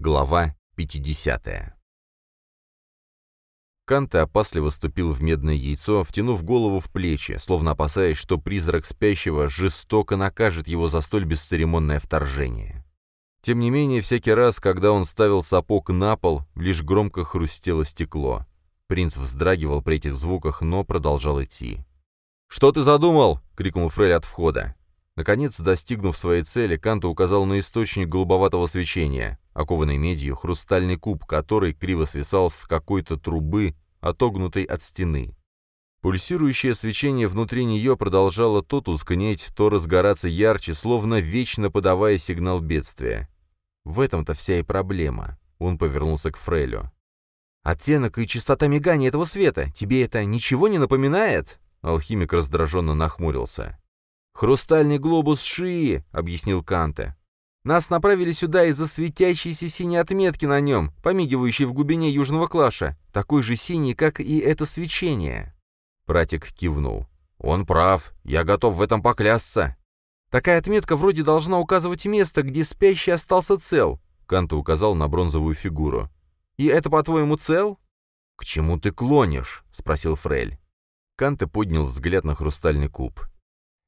Глава 50. Канте опасливо ступил в медное яйцо, втянув голову в плечи, словно опасаясь, что призрак спящего жестоко накажет его за столь бесцеремонное вторжение. Тем не менее, всякий раз, когда он ставил сапог на пол, лишь громко хрустело стекло. Принц вздрагивал при этих звуках, но продолжал идти. «Что ты задумал?» — крикнул Фрель от входа. Наконец, достигнув своей цели, Канта указал на источник голубоватого свечения, окованный медью, хрустальный куб, который криво свисал с какой-то трубы, отогнутой от стены. Пульсирующее свечение внутри нее продолжало то тускнеть, то разгораться ярче, словно вечно подавая сигнал бедствия. В этом-то вся и проблема. Он повернулся к Фрелю. «Оттенок и частота мигания этого света, тебе это ничего не напоминает?» Алхимик раздраженно нахмурился. «Хрустальный глобус Шии», — объяснил Канте. «Нас направили сюда из-за светящейся синей отметки на нем, помигивающей в глубине южного клаша, такой же синий, как и это свечение». Пратик кивнул. «Он прав, я готов в этом поклясться». «Такая отметка вроде должна указывать место, где спящий остался цел», — Канте указал на бронзовую фигуру. «И это, по-твоему, цел?» «К чему ты клонишь?» — спросил Фрель. Канте поднял взгляд на хрустальный куб.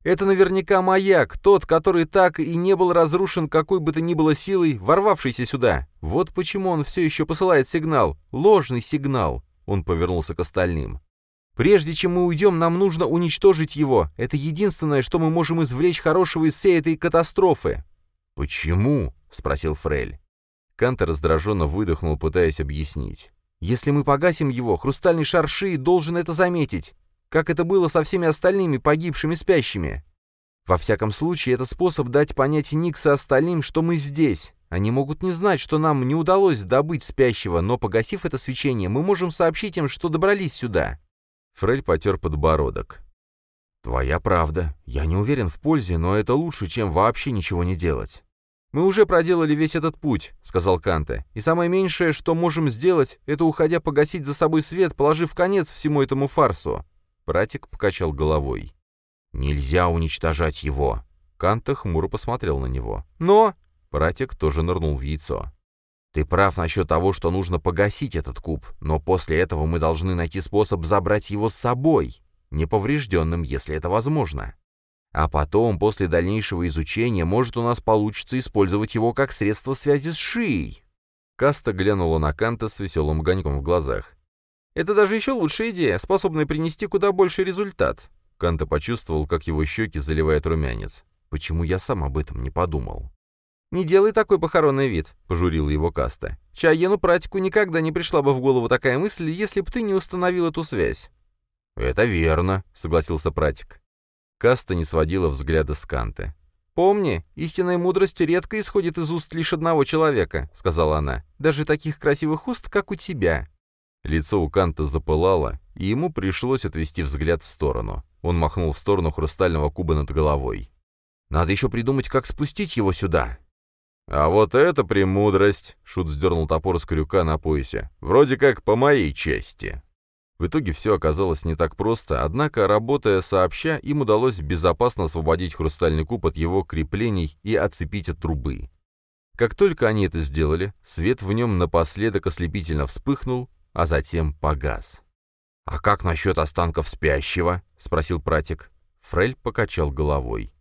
Это наверняка маяк, тот, который так и не был разрушен какой бы то ни было силой, ворвавшийся сюда. Вот почему он все еще посылает сигнал. Ложный сигнал. Он повернулся к остальным. Прежде чем мы уйдем, нам нужно уничтожить его. Это единственное, что мы можем извлечь хорошего из всей этой катастрофы. «Почему?» — спросил Фрель. Кантер раздраженно выдохнул, пытаясь объяснить. «Если мы погасим его, хрустальный шарши должен это заметить как это было со всеми остальными погибшими спящими. Во всяком случае, это способ дать понять Никс остальным, что мы здесь. Они могут не знать, что нам не удалось добыть спящего, но, погасив это свечение, мы можем сообщить им, что добрались сюда». Фрель потер подбородок. «Твоя правда. Я не уверен в пользе, но это лучше, чем вообще ничего не делать». «Мы уже проделали весь этот путь», — сказал Канте, «и самое меньшее, что можем сделать, это, уходя погасить за собой свет, положив конец всему этому фарсу. Пратик покачал головой. «Нельзя уничтожать его!» Канта хмуро посмотрел на него. «Но...» Пратик тоже нырнул в яйцо. «Ты прав насчет того, что нужно погасить этот куб, но после этого мы должны найти способ забрать его с собой, неповрежденным, если это возможно. А потом, после дальнейшего изучения, может у нас получится использовать его как средство связи с Шией». Каста глянула на Канта с веселым огоньком в глазах. Это даже еще лучшая идея, способная принести куда больший результат. Канта почувствовал, как его щеки заливает румянец. Почему я сам об этом не подумал? «Не делай такой похоронный вид», — пожурила его Каста. «Чаену практику никогда не пришла бы в голову такая мысль, если бы ты не установил эту связь». «Это верно», — согласился Пратик. Каста не сводила взгляда с Канта. «Помни, истинная мудрость редко исходит из уст лишь одного человека», — сказала она. «Даже таких красивых уст, как у тебя». Лицо у Канта запылало, и ему пришлось отвести взгляд в сторону. Он махнул в сторону хрустального куба над головой. «Надо еще придумать, как спустить его сюда». «А вот это премудрость!» — Шут сдернул топор с крюка на поясе. «Вроде как по моей части». В итоге все оказалось не так просто, однако, работая сообща, им удалось безопасно освободить хрустальный куб от его креплений и отцепить от трубы. Как только они это сделали, свет в нем напоследок ослепительно вспыхнул, а затем погас. «А как насчет останков спящего?» — спросил пратик. Фрель покачал головой.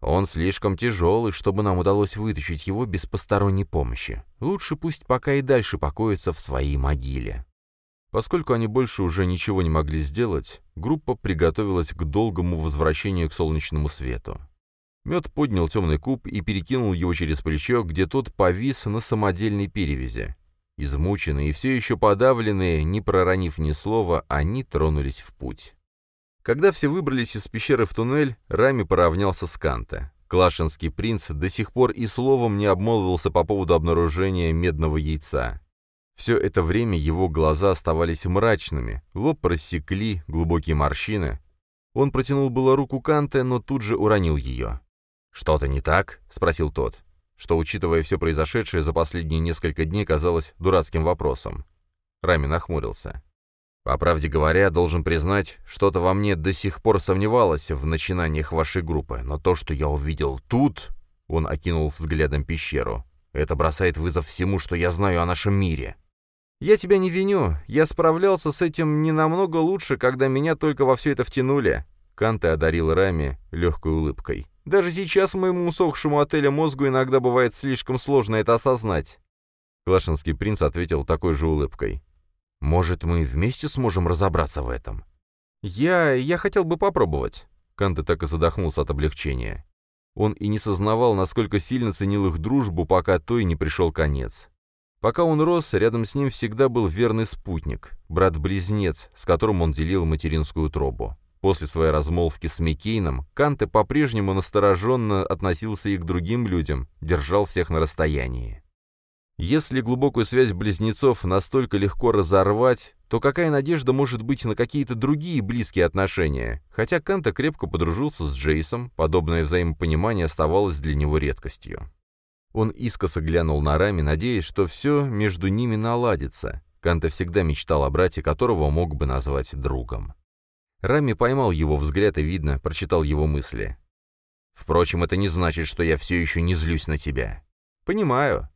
«Он слишком тяжелый, чтобы нам удалось вытащить его без посторонней помощи. Лучше пусть пока и дальше покоится в своей могиле». Поскольку они больше уже ничего не могли сделать, группа приготовилась к долгому возвращению к солнечному свету. Мед поднял темный куб и перекинул его через плечо, где тот повис на самодельной перевязи. Измученные и все еще подавленные, не проронив ни слова, они тронулись в путь. Когда все выбрались из пещеры в туннель, Рами поравнялся с Канта. Клашинский принц до сих пор и словом не обмолвился по поводу обнаружения медного яйца. Все это время его глаза оставались мрачными, лоб рассекли, глубокие морщины. Он протянул было руку Канте, но тут же уронил ее. «Что-то не так?» — спросил тот что, учитывая все произошедшее за последние несколько дней, казалось дурацким вопросом. Рами нахмурился. «По правде говоря, должен признать, что-то во мне до сих пор сомневалось в начинаниях вашей группы, но то, что я увидел тут...» Он окинул взглядом пещеру. Это бросает вызов всему, что я знаю о нашем мире». «Я тебя не виню. Я справлялся с этим не намного лучше, когда меня только во все это втянули». Канте одарил Рами легкой улыбкой. «Даже сейчас моему усохшему отелю мозгу иногда бывает слишком сложно это осознать». Клашинский принц ответил такой же улыбкой. «Может, мы вместе сможем разобраться в этом?» «Я... я хотел бы попробовать». Канте так и задохнулся от облегчения. Он и не сознавал, насколько сильно ценил их дружбу, пока той не пришел конец. Пока он рос, рядом с ним всегда был верный спутник, брат-близнец, с которым он делил материнскую тробу. После своей размолвки с Микейном Канте по-прежнему настороженно относился и к другим людям, держал всех на расстоянии. Если глубокую связь близнецов настолько легко разорвать, то какая надежда может быть на какие-то другие близкие отношения? Хотя Канта крепко подружился с Джейсом, подобное взаимопонимание оставалось для него редкостью. Он искоса глянул на Рами, надеясь, что все между ними наладится. Канта всегда мечтал о брате, которого мог бы назвать другом. Рами поймал его взгляд и, видно, прочитал его мысли. «Впрочем, это не значит, что я все еще не злюсь на тебя». «Понимаю.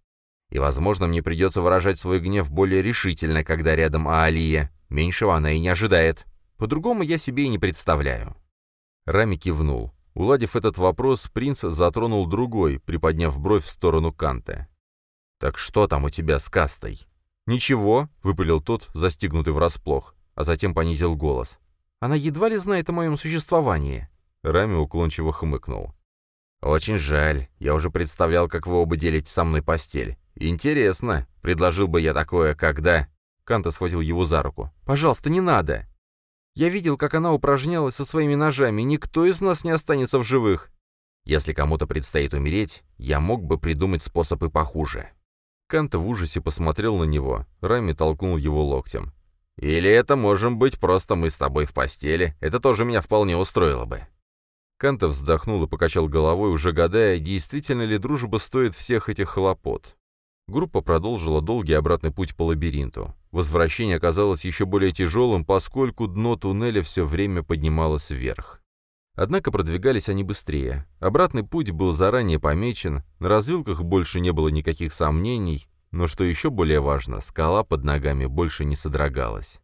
И, возможно, мне придется выражать свой гнев более решительно, когда рядом Аалия. Меньшего она и не ожидает. По-другому я себе и не представляю». Рами кивнул. Уладив этот вопрос, принц затронул другой, приподняв бровь в сторону Канта. «Так что там у тебя с кастой?» «Ничего», — выпалил тот, застигнутый врасплох, а затем понизил голос. «Она едва ли знает о моем существовании». Рами уклончиво хмыкнул. «Очень жаль. Я уже представлял, как вы оба делите со мной постель. Интересно. Предложил бы я такое, когда...» Канта схватил его за руку. «Пожалуйста, не надо!» Я видел, как она упражнялась со своими ножами. Никто из нас не останется в живых. Если кому-то предстоит умереть, я мог бы придумать способ и похуже. Канта в ужасе посмотрел на него. Рами толкнул его локтем. «Или это можем быть просто мы с тобой в постели. Это тоже меня вполне устроило бы». Канта вздохнул и покачал головой, уже гадая, действительно ли дружба стоит всех этих хлопот. Группа продолжила долгий обратный путь по лабиринту. Возвращение оказалось еще более тяжелым, поскольку дно туннеля все время поднималось вверх. Однако продвигались они быстрее. Обратный путь был заранее помечен, на развилках больше не было никаких сомнений, но, что еще более важно, скала под ногами больше не содрогалась.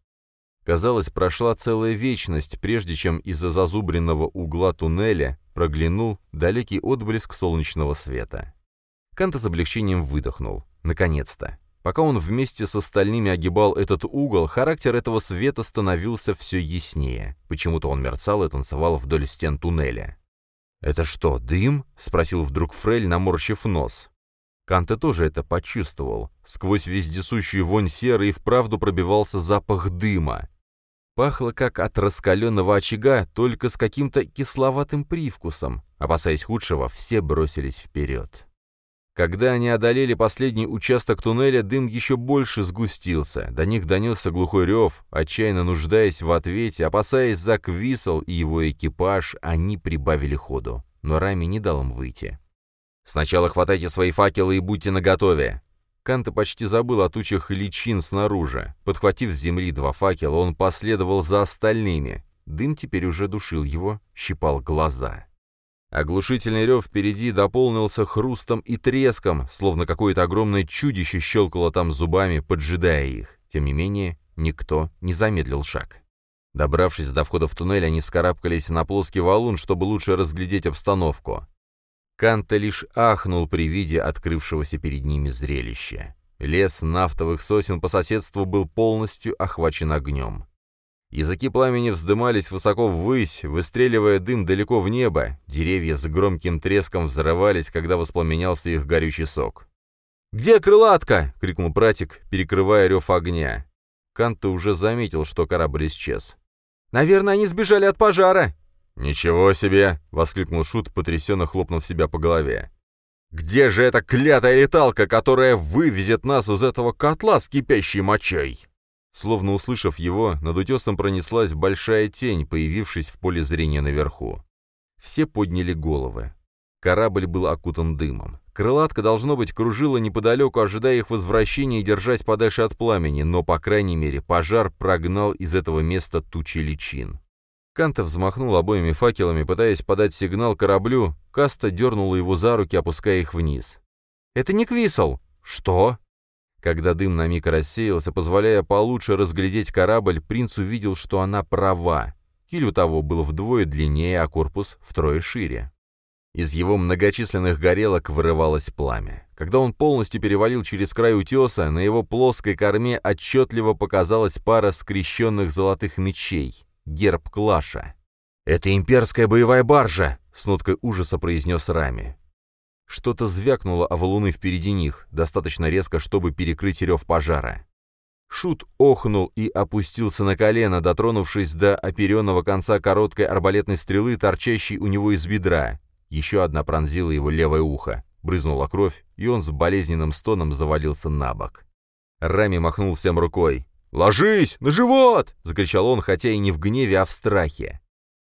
Казалось, прошла целая вечность, прежде чем из-за зазубренного угла туннеля проглянул далекий отблеск солнечного света. Канта с облегчением выдохнул. Наконец-то. Пока он вместе с остальными огибал этот угол, характер этого света становился все яснее. Почему-то он мерцал и танцевал вдоль стен туннеля. «Это что, дым?» — спросил вдруг Фрель, наморщив нос. Канте тоже это почувствовал. Сквозь вездесущую вонь серы и вправду пробивался запах дыма. Пахло как от раскаленного очага, только с каким-то кисловатым привкусом. Опасаясь худшего, все бросились вперед. Когда они одолели последний участок туннеля, дым еще больше сгустился. До них донесся глухой рев, отчаянно нуждаясь в ответе, опасаясь за Квисел и его экипаж, они прибавили ходу. Но Рами не дал им выйти. «Сначала хватайте свои факелы и будьте наготове!» Канта почти забыл о тучах личин снаружи. Подхватив с земли два факела, он последовал за остальными. Дым теперь уже душил его, щипал глаза. Оглушительный рев впереди дополнился хрустом и треском, словно какое-то огромное чудище щелкало там зубами, поджидая их. Тем не менее, никто не замедлил шаг. Добравшись до входа в туннель, они вскарабкались на плоский валун, чтобы лучше разглядеть обстановку. Канта лишь ахнул при виде открывшегося перед ними зрелища. Лес нафтовых сосен по соседству был полностью охвачен огнем. Языки пламени вздымались высоко ввысь, выстреливая дым далеко в небо. Деревья с громким треском взрывались, когда воспламенялся их горючий сок. «Где крылатка?» — крикнул братик, перекрывая рев огня. Канта уже заметил, что корабль исчез. «Наверное, они сбежали от пожара!» «Ничего себе!» — воскликнул Шут, потрясенно хлопнув себя по голове. «Где же эта клятая леталка, которая вывезет нас из этого котла с кипящей мочой?» Словно услышав его, над утесом пронеслась большая тень, появившись в поле зрения наверху. Все подняли головы. Корабль был окутан дымом. Крылатка, должно быть, кружила неподалеку, ожидая их возвращения и держась подальше от пламени, но, по крайней мере, пожар прогнал из этого места тучи личин. Канта взмахнул обоими факелами, пытаясь подать сигнал кораблю, Каста дернула его за руки, опуская их вниз. «Это не Квисл!» «Что?» Когда дым на миг рассеялся, позволяя получше разглядеть корабль, принц увидел, что она права. Киль у того был вдвое длиннее, а корпус втрое шире. Из его многочисленных горелок вырывалось пламя. Когда он полностью перевалил через край утеса, на его плоской корме отчетливо показалась пара скрещенных золотых мечей — герб Клаша. «Это имперская боевая баржа!» — с ноткой ужаса произнес Рами. Что-то звякнуло о валуны впереди них, достаточно резко, чтобы перекрыть рев пожара. Шут охнул и опустился на колено, дотронувшись до оперенного конца короткой арбалетной стрелы, торчащей у него из бедра. Еще одна пронзила его левое ухо. Брызнула кровь, и он с болезненным стоном завалился на бок. Рами махнул всем рукой. «Ложись! На живот!» — закричал он, хотя и не в гневе, а в страхе.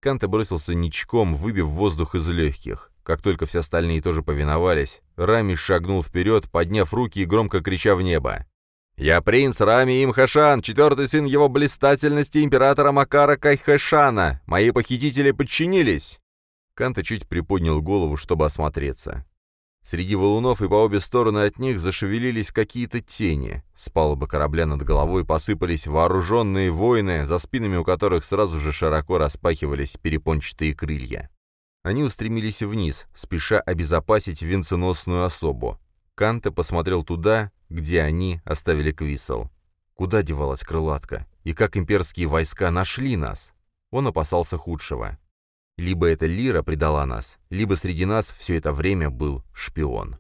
Канта бросился ничком, выбив воздух из легких. Как только все остальные тоже повиновались, Рами шагнул вперед, подняв руки и громко крича в небо. «Я принц Рами Имхашан, четвертый сын его блистательности императора Макара Кайхэшана. Мои похитители подчинились!» Канта чуть приподнял голову, чтобы осмотреться. Среди валунов и по обе стороны от них зашевелились какие-то тени. С палубы корабля над головой посыпались вооруженные воины, за спинами у которых сразу же широко распахивались перепончатые крылья. Они устремились вниз, спеша обезопасить венценосную особу. Канте посмотрел туда, где они оставили Квисел. Куда девалась крылатка? И как имперские войска нашли нас? Он опасался худшего. Либо эта Лира предала нас, либо среди нас все это время был шпион.